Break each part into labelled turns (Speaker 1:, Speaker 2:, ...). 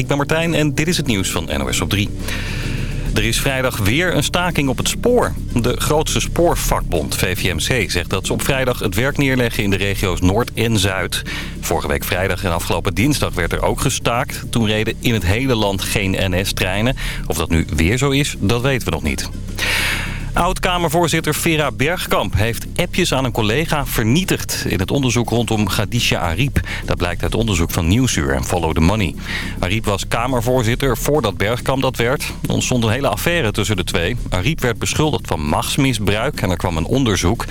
Speaker 1: Ik ben Martijn en dit is het nieuws van NOS op 3. Er is vrijdag weer een staking op het spoor. De grootste spoorvakbond, VVMC, zegt dat ze op vrijdag het werk neerleggen in de regio's Noord en Zuid. Vorige week vrijdag en afgelopen dinsdag werd er ook gestaakt. Toen reden in het hele land geen NS-treinen. Of dat nu weer zo is, dat weten we nog niet. Oud-Kamervoorzitter Vera Bergkamp heeft appjes aan een collega vernietigd... in het onderzoek rondom Khadija Ariep. Dat blijkt uit onderzoek van Nieuwsuur en Follow the Money. Ariep was Kamervoorzitter voordat Bergkamp dat werd. Er ontstond een hele affaire tussen de twee. Ariep werd beschuldigd van machtsmisbruik en er kwam een onderzoek.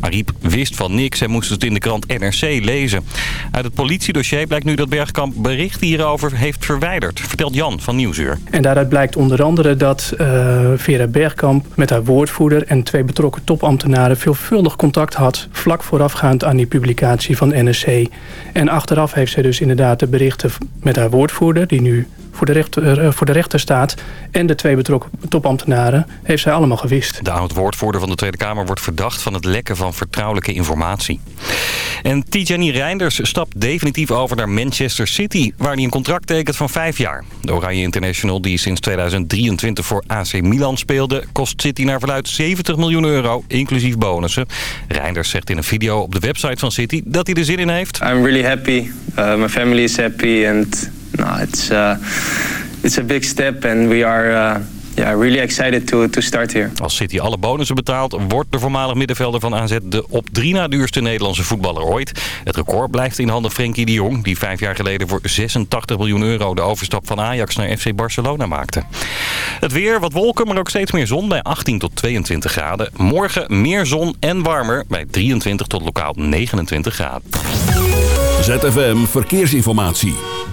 Speaker 1: Ariep wist van niks en moest het in de krant NRC lezen. Uit het politiedossier blijkt nu dat Bergkamp berichten hierover heeft verwijderd... vertelt Jan van Nieuwsuur.
Speaker 2: En daaruit blijkt onder andere dat uh, Vera Bergkamp met haar woord en twee betrokken topambtenaren veelvuldig contact had... vlak voorafgaand aan die publicatie van NSC. En achteraf heeft zij dus inderdaad de berichten met haar woordvoerder... die nu voor de, rechter, eh, voor de rechter staat... en de twee betrokken topambtenaren heeft zij allemaal gewist.
Speaker 1: De oud-woordvoerder van de Tweede Kamer wordt verdacht... van het lekken van vertrouwelijke informatie. En Tijani Reinders stapt definitief over naar Manchester City... waar hij een contract tekent van vijf jaar. De Oranje International, die sinds 2023 voor AC Milan speelde... kost City naar verluid 70 miljoen euro, inclusief bonussen. Reinders zegt in een video op de website van City dat hij er zin in heeft.
Speaker 3: I'm really happy. Uh, my family is happy and no, it's uh, it's a big step and we are uh, yeah, really excited to, to start here.
Speaker 1: Als City alle bonussen betaalt, wordt de voormalig middenvelder van AZ de op drie na duurste Nederlandse voetballer ooit. Het record blijft in handen Frenkie de Jong, die vijf jaar geleden voor 86 miljoen euro de overstap van Ajax naar FC Barcelona maakte. Het weer, wat wolken, maar ook steeds meer zon bij 18 tot 22 graden. Morgen meer zon en warmer bij 23 tot lokaal 29 graden.
Speaker 4: ZFM Verkeersinformatie.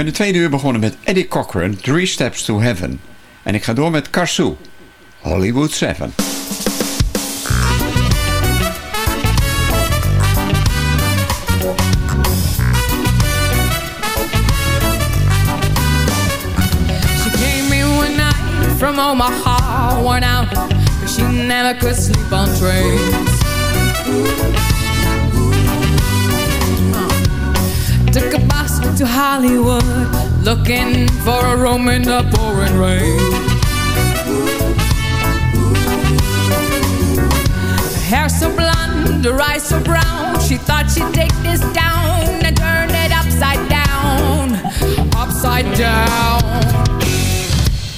Speaker 5: Ben de tweede uur begonnen met Eddie Cochran, Three Steps to Heaven. En ik ga door met Karsu, Hollywood 7.
Speaker 6: She came in one night from Omaha, worn out, but she never could sleep on trains. Took a to Hollywood, looking for a room in the pouring rain. Hair so blonde, her eyes so brown, she thought she'd take this down and turn it upside down, upside down.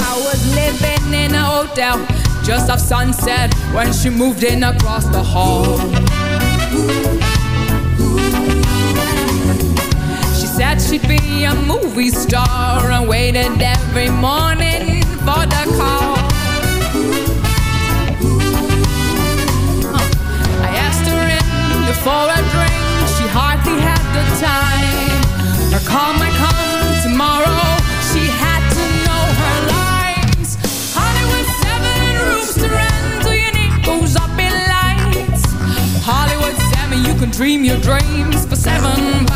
Speaker 6: I was living in a hotel just off sunset when she moved in across the hall. Said she'd be a movie star and waited every morning for the call. Uh, I asked her in for a drink, she hardly had the time. Her call might come tomorrow, she had to know her lines. Hollywood, seven rooms to rent, you need. Hollywood, you can dream your dreams for seven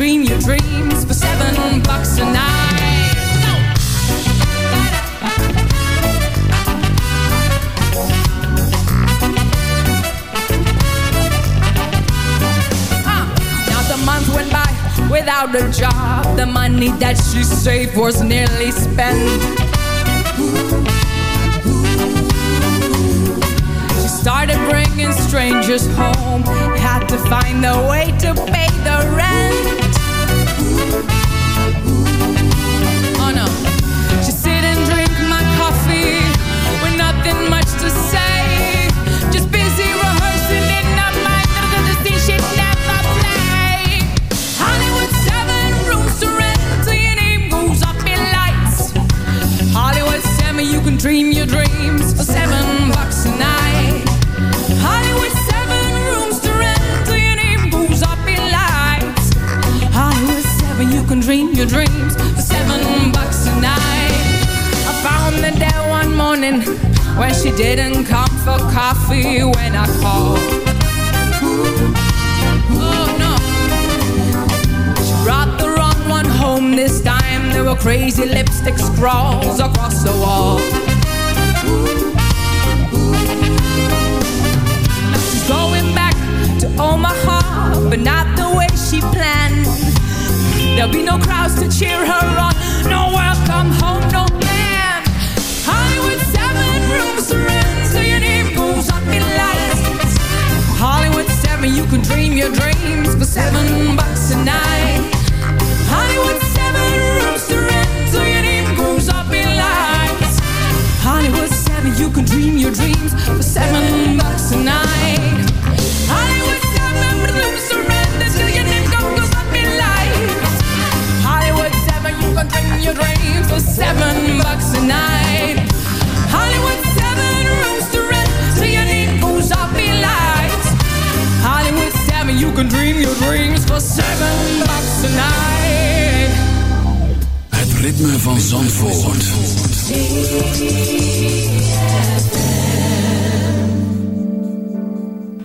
Speaker 6: dream your dreams for seven bucks a night. Ah, by without a job. The money that she saved was nearly spent. She started bringing strangers home. Had to find a way to pay the rent.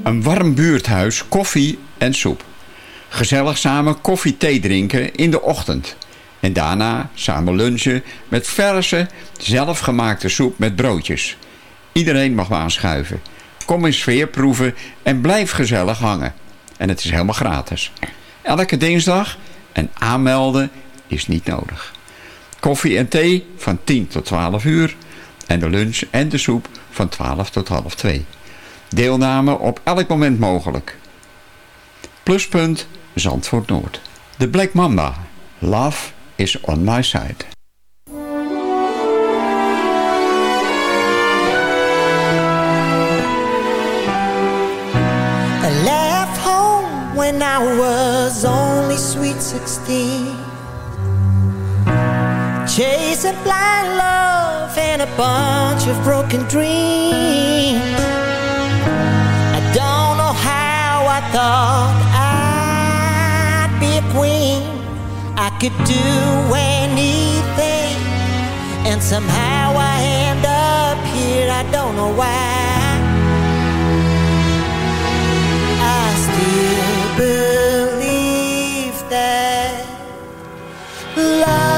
Speaker 5: Een warm buurthuis, koffie en soep. Gezellig samen koffie thee drinken in de ochtend. En daarna samen lunchen met verse, zelfgemaakte soep met broodjes. Iedereen mag aanschuiven. Kom in sfeer proeven en blijf gezellig hangen. En het is helemaal gratis. Elke dinsdag en aanmelden is niet nodig. Koffie en thee van 10 tot 12 uur. En de lunch en de soep van 12 tot half 2. Deelname op elk moment mogelijk. Pluspunt Zandvoort Noord. De Black Mamba. Love is on my side.
Speaker 7: I left home when I was only sweet 16 Chasing blind love and a bunch of broken dreams thought I'd be a queen. I could do anything. And somehow I end up here, I don't know why. I still believe that love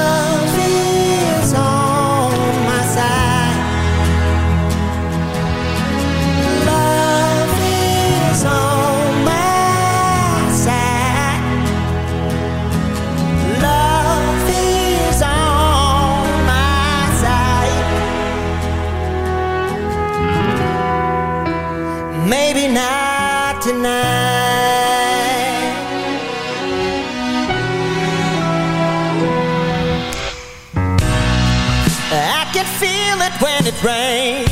Speaker 7: when it rains.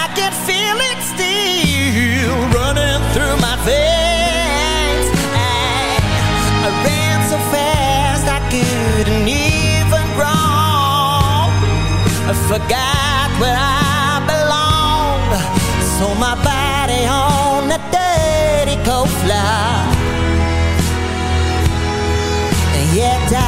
Speaker 7: I can feel it still running through my veins. I, I ran so fast I couldn't even wrong. I forgot where I belonged. So my body on a dirty cold floor. And yet I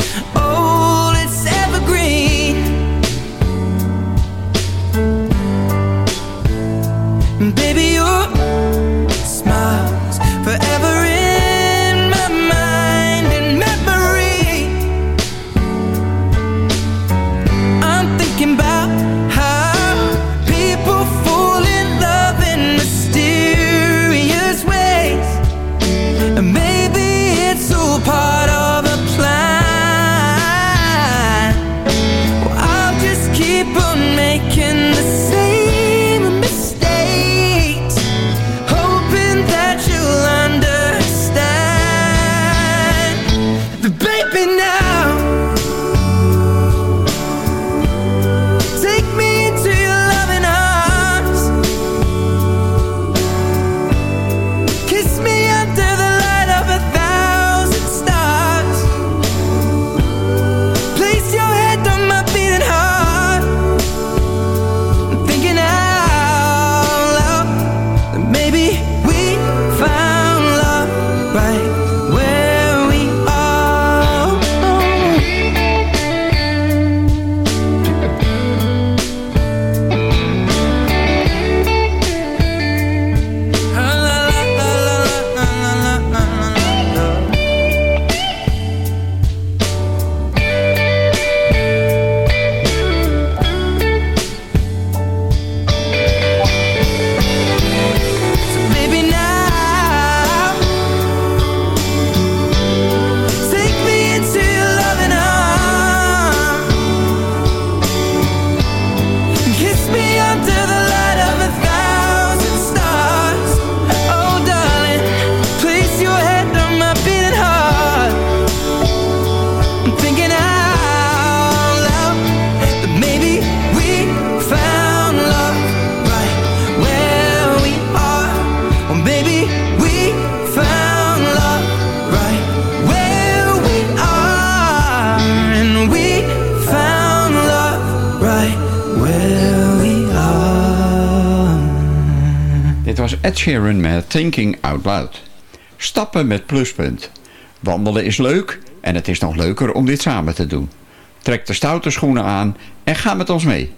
Speaker 5: Sheeran met Thinking Out Loud. Stappen met pluspunt. Wandelen is leuk en het is nog leuker om dit samen te doen. Trek de stoute schoenen aan en ga met ons mee.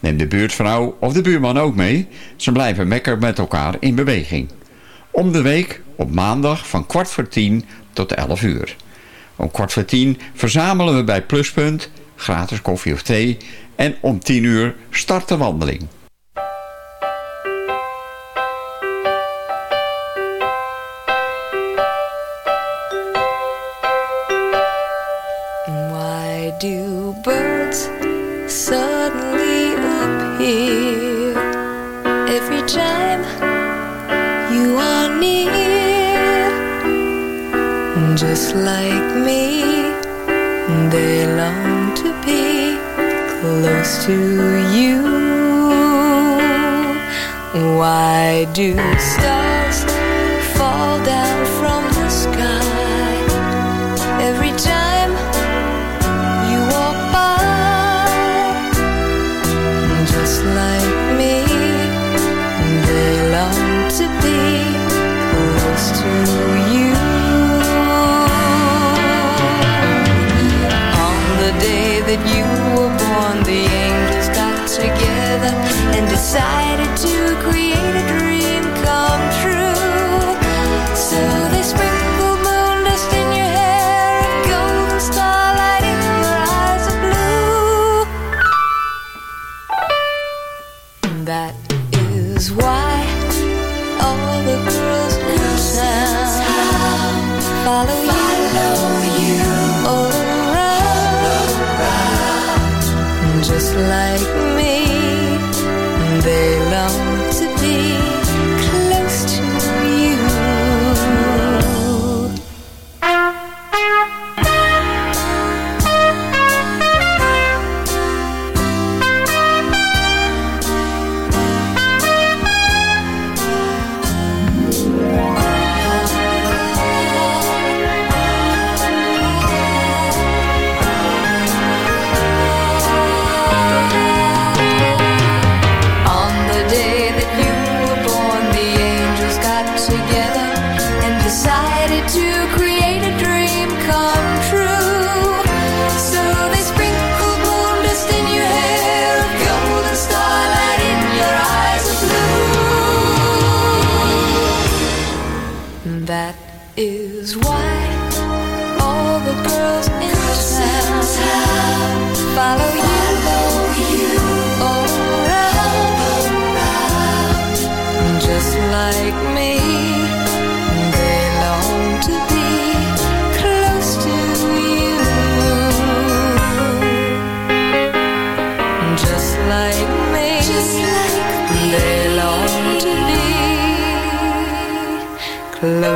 Speaker 5: Neem de buurtvrouw of de buurman ook mee. Ze blijven lekker met elkaar in beweging. Om de week op maandag van kwart voor tien tot elf uur. Om kwart voor tien verzamelen we bij Pluspunt, gratis koffie of thee... en om tien uur start de wandeling.
Speaker 8: To you. Why do stars fall down from the sky every time you walk by? Just like me, they long to be close to you. On the day that you decided to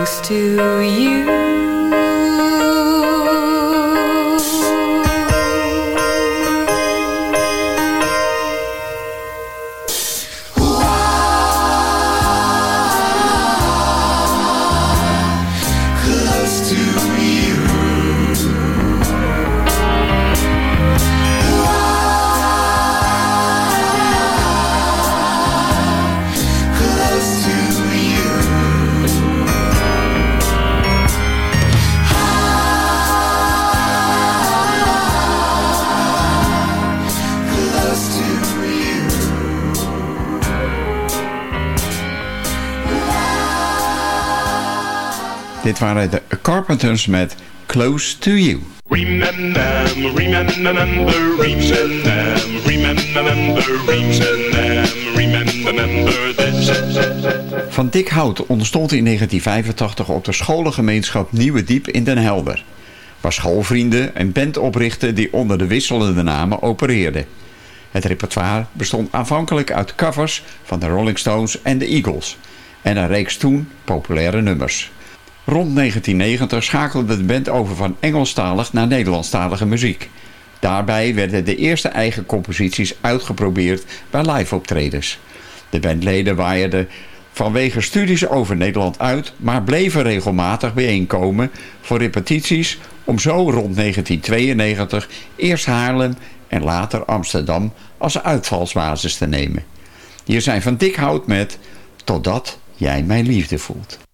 Speaker 8: close to you.
Speaker 5: Dit waren de Carpenters met Close to You.
Speaker 9: Remember, remember, remember, remember, remember, remember this.
Speaker 5: Van Dick Hout ontstond in 1985 op de scholengemeenschap Nieuwe Diep in Den Helder. Waar schoolvrienden een band oprichtten die onder de wisselende namen opereerden. Het repertoire bestond aanvankelijk uit covers van de Rolling Stones en de Eagles. En een reeks toen populaire nummers. Rond 1990 schakelde de band over van Engelstalig naar Nederlandstalige muziek. Daarbij werden de eerste eigen composities uitgeprobeerd bij live-optredens. De bandleden waaierden vanwege studies over Nederland uit... maar bleven regelmatig bijeenkomen voor repetities... om zo rond 1992 eerst Haarlem en later Amsterdam als uitvalsbasis te nemen. Hier zijn Van dik hout met
Speaker 10: Totdat jij mijn liefde voelt.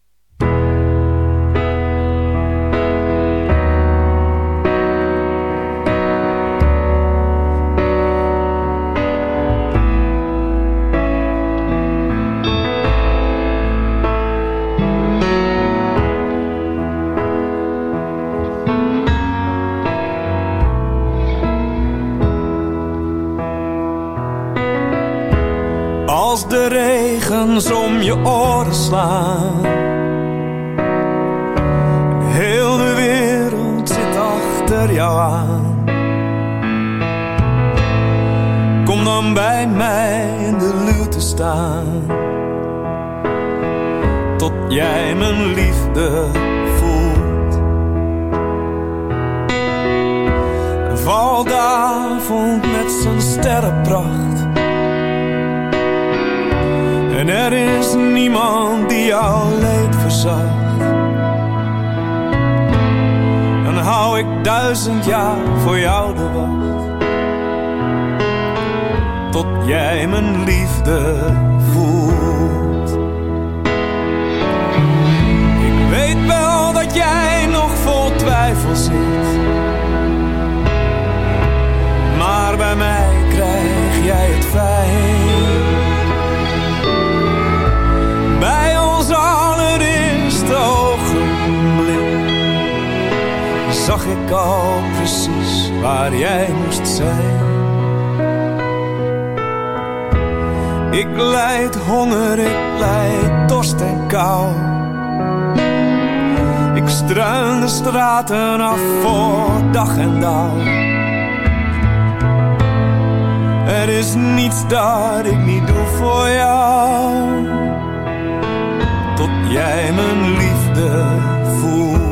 Speaker 11: is niets dat ik niet doe voor jou. Tot jij mijn liefde voelt.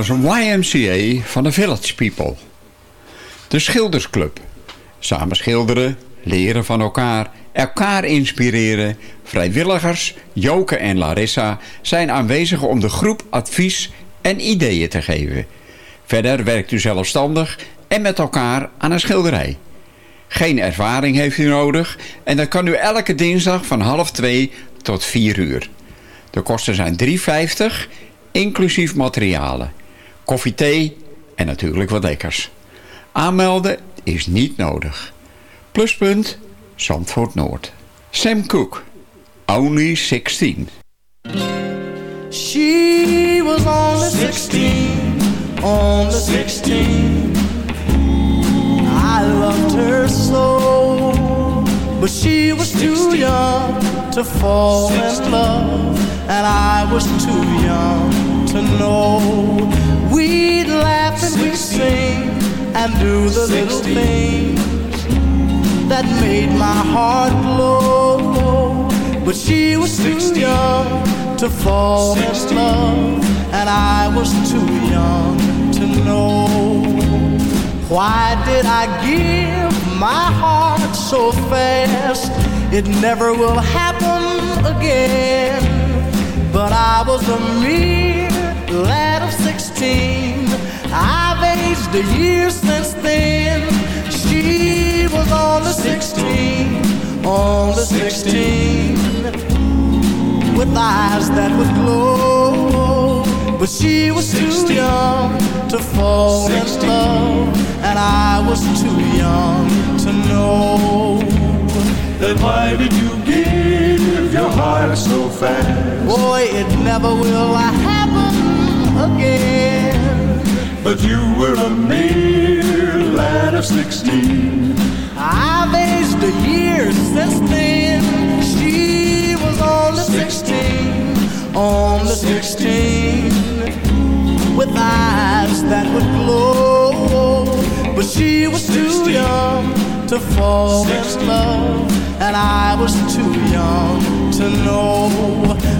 Speaker 12: Was
Speaker 5: een YMCA van de Village People. De Schildersclub. Samen schilderen, leren van elkaar, elkaar inspireren. Vrijwilligers, Joke en Larissa, zijn aanwezig om de groep advies en ideeën te geven. Verder werkt u zelfstandig en met elkaar aan een schilderij. Geen ervaring heeft u nodig en dat kan u elke dinsdag van half twee tot vier uur. De kosten zijn 3,50 inclusief materialen. Koffie, thee en natuurlijk wat lekkers. Aanmelden is niet nodig. Pluspunt Zandvoort Noord. Sam Cooke, Only 16.
Speaker 13: She was only 16, only 16. I loved her so, but she was too young to fall in love, and I was too young to know. We'd laugh and we'd sing and do the little things that made my heart glow. But she was too young to fall in love, and I was too young to know. Why did I give my heart so fast? It never will happen again. But I was a mere lad of sixteen. I've aged a year since then. She was only sixteen, only sixteen with eyes that would glow. But she was too young to fall in love, and I was too young to know.
Speaker 14: Then why did you give your heart so fast?
Speaker 13: Boy, it never will happen again.
Speaker 14: But you were a mere lad of sixteen.
Speaker 13: I've aged a year since then. She was only sixteen, only sixteen, with eyes that would glow. But she was too young to fall in love, and I was too young to know.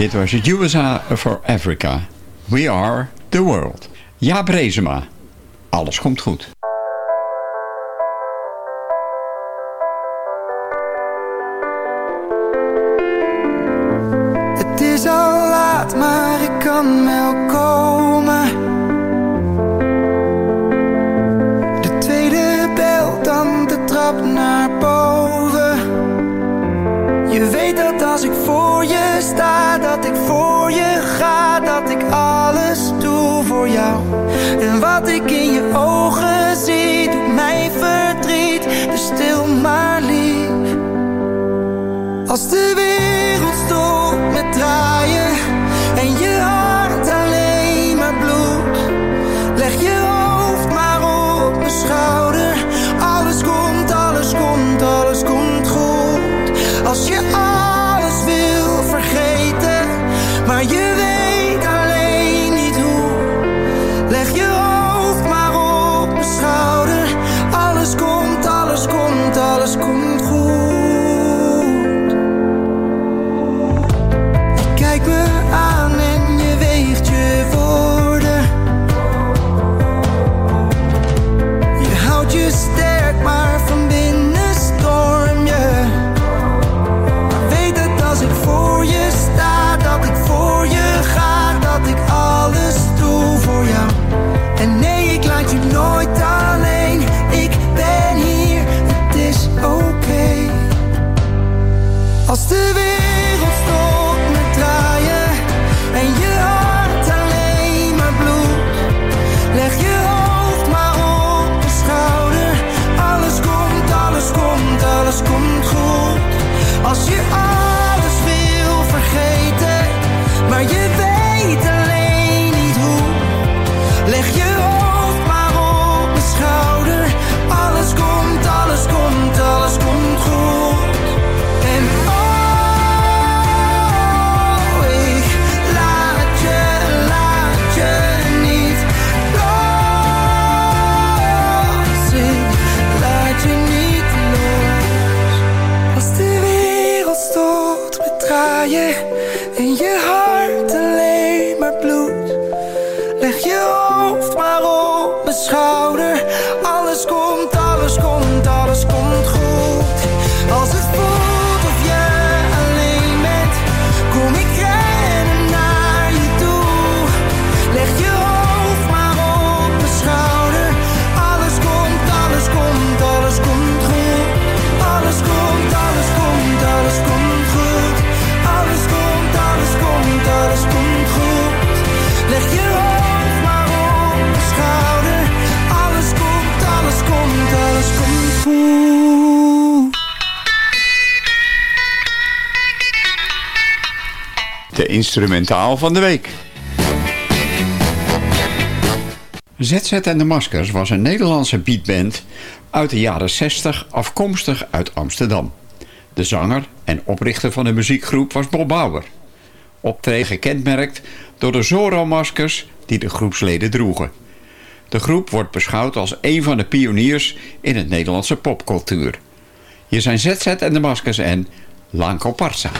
Speaker 5: Dit was het USA for Africa. We are the world. Ja, Brezema. Alles komt goed.
Speaker 15: voor jou. En wat ik in je ogen Yeah. and
Speaker 5: you're instrumentaal van de week. ZZ en de Maskers was een Nederlandse beatband uit de jaren 60 afkomstig uit Amsterdam. De zanger en oprichter van de muziekgroep was Bob Bauer. Optreden gekenmerkt door de Zorro-maskers die de groepsleden droegen. De groep wordt beschouwd als een van de pioniers in het Nederlandse popcultuur. Hier zijn ZZ en de Maskers en
Speaker 16: Lanko Parsa.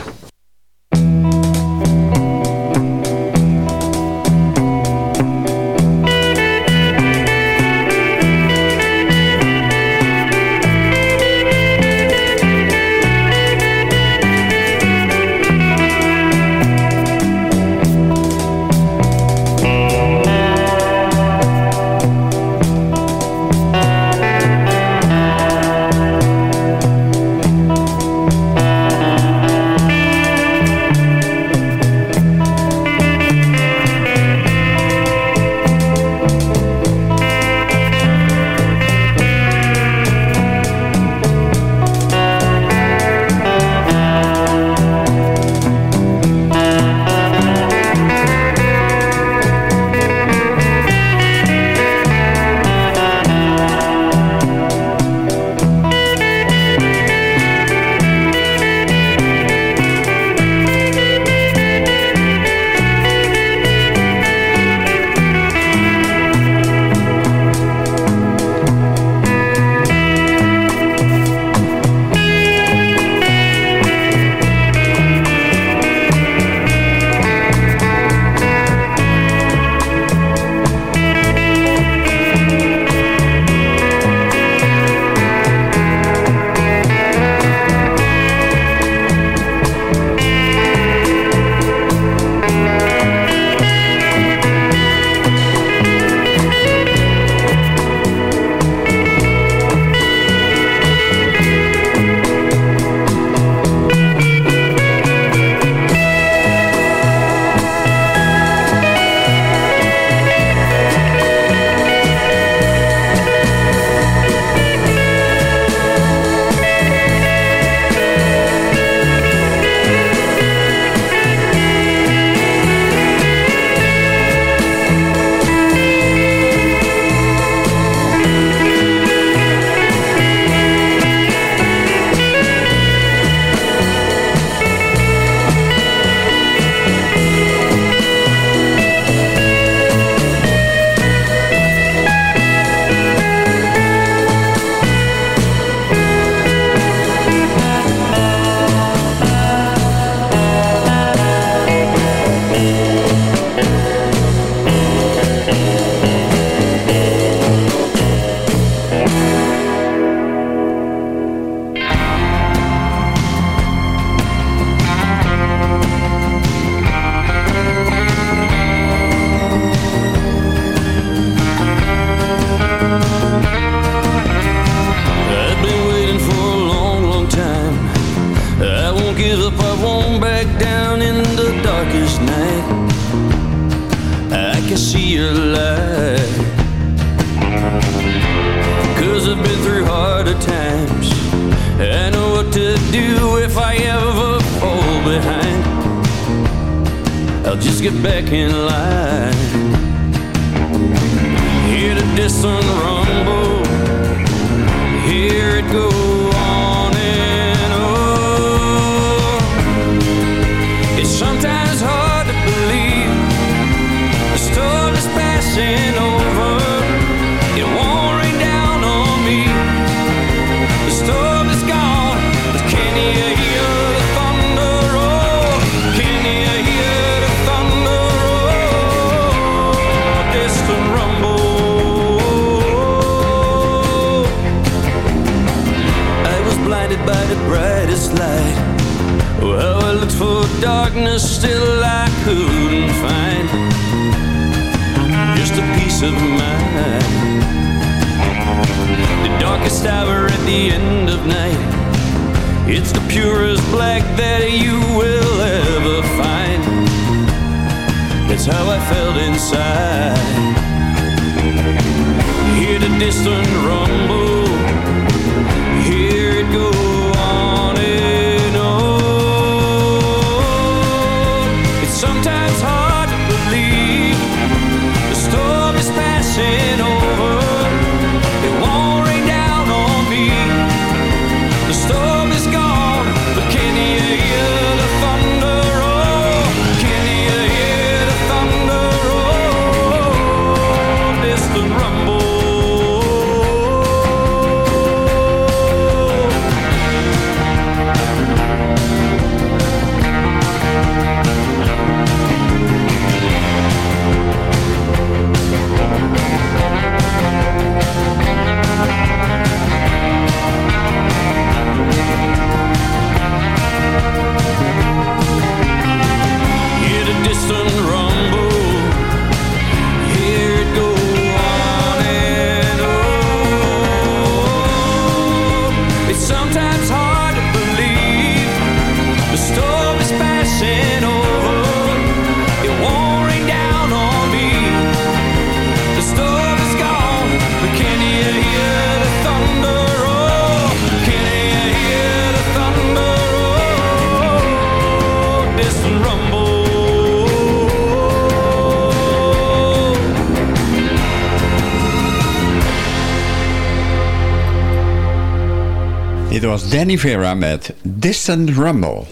Speaker 16: Danny Vera met Distant Rumble.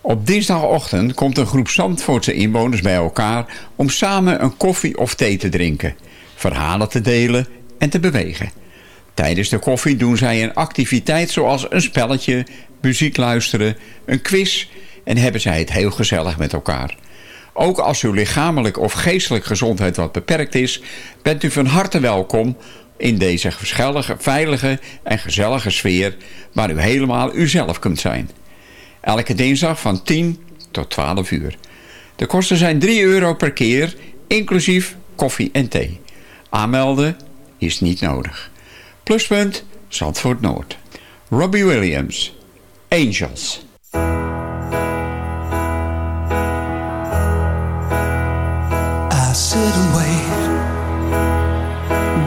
Speaker 16: Op dinsdagochtend komt een groep Zandvoortse inwoners bij elkaar... om samen een koffie of thee te drinken, verhalen te delen en te bewegen. Tijdens de koffie doen zij een activiteit zoals een spelletje, muziek luisteren, een quiz... en hebben zij het heel gezellig met elkaar. Ook als uw lichamelijk of geestelijk gezondheid wat beperkt is... bent u van harte welkom in deze gezellige, veilige en gezellige sfeer... waar u helemaal uzelf kunt zijn. Elke dinsdag van 10 tot 12 uur. De kosten zijn 3 euro per keer, inclusief koffie en thee. Aanmelden is niet nodig. Pluspunt Zandvoort Noord. Robbie Williams. Angels.
Speaker 17: I sit and.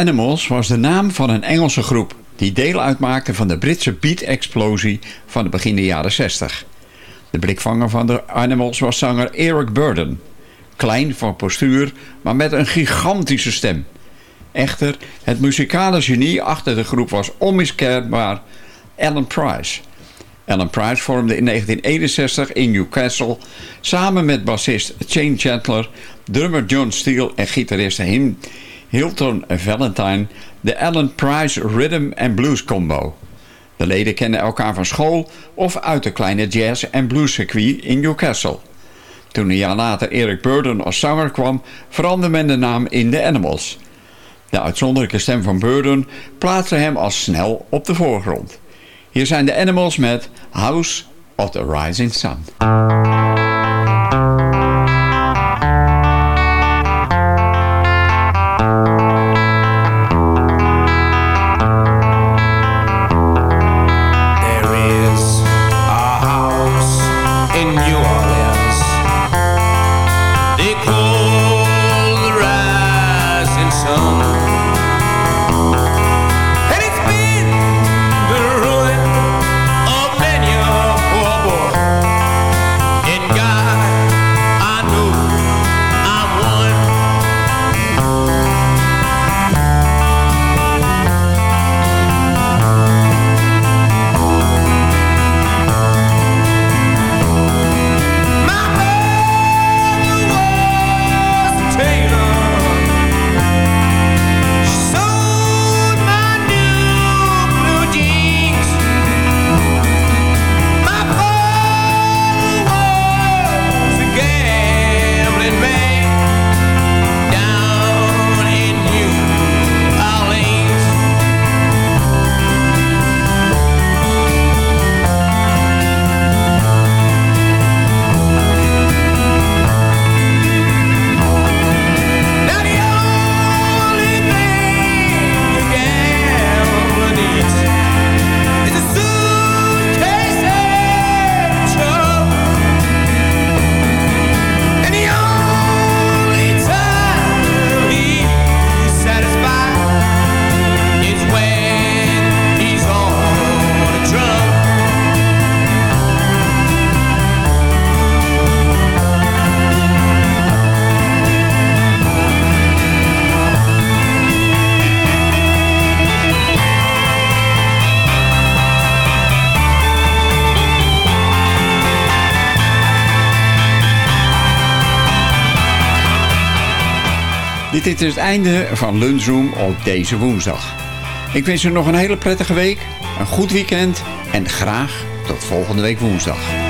Speaker 5: Animals was de naam van een Engelse groep die deel uitmaakte van de Britse beat-explosie van de begin de jaren 60. De blikvanger van de Animals was zanger Eric Burden. Klein van postuur, maar met een gigantische stem. Echter, het muzikale genie achter de groep was onmiskenbaar Alan Price. Alan Price vormde in 1961 in Newcastle samen met bassist Shane Chandler, drummer John Steele en gitarist Him Hilton Valentine de Alan Price Rhythm and Blues Combo. De leden kennen elkaar van school of uit de kleine jazz- en bluescircuit in Newcastle. Toen een jaar later Eric Burden als zanger kwam, veranderde men de naam in The Animals. De uitzonderlijke stem van Burden plaatste hem al snel op de voorgrond. Hier zijn de Animals met House of the Rising Sun.
Speaker 11: Dit is het einde van Lunchroom op deze woensdag. Ik wens u nog een hele prettige week, een goed weekend en graag tot volgende week woensdag.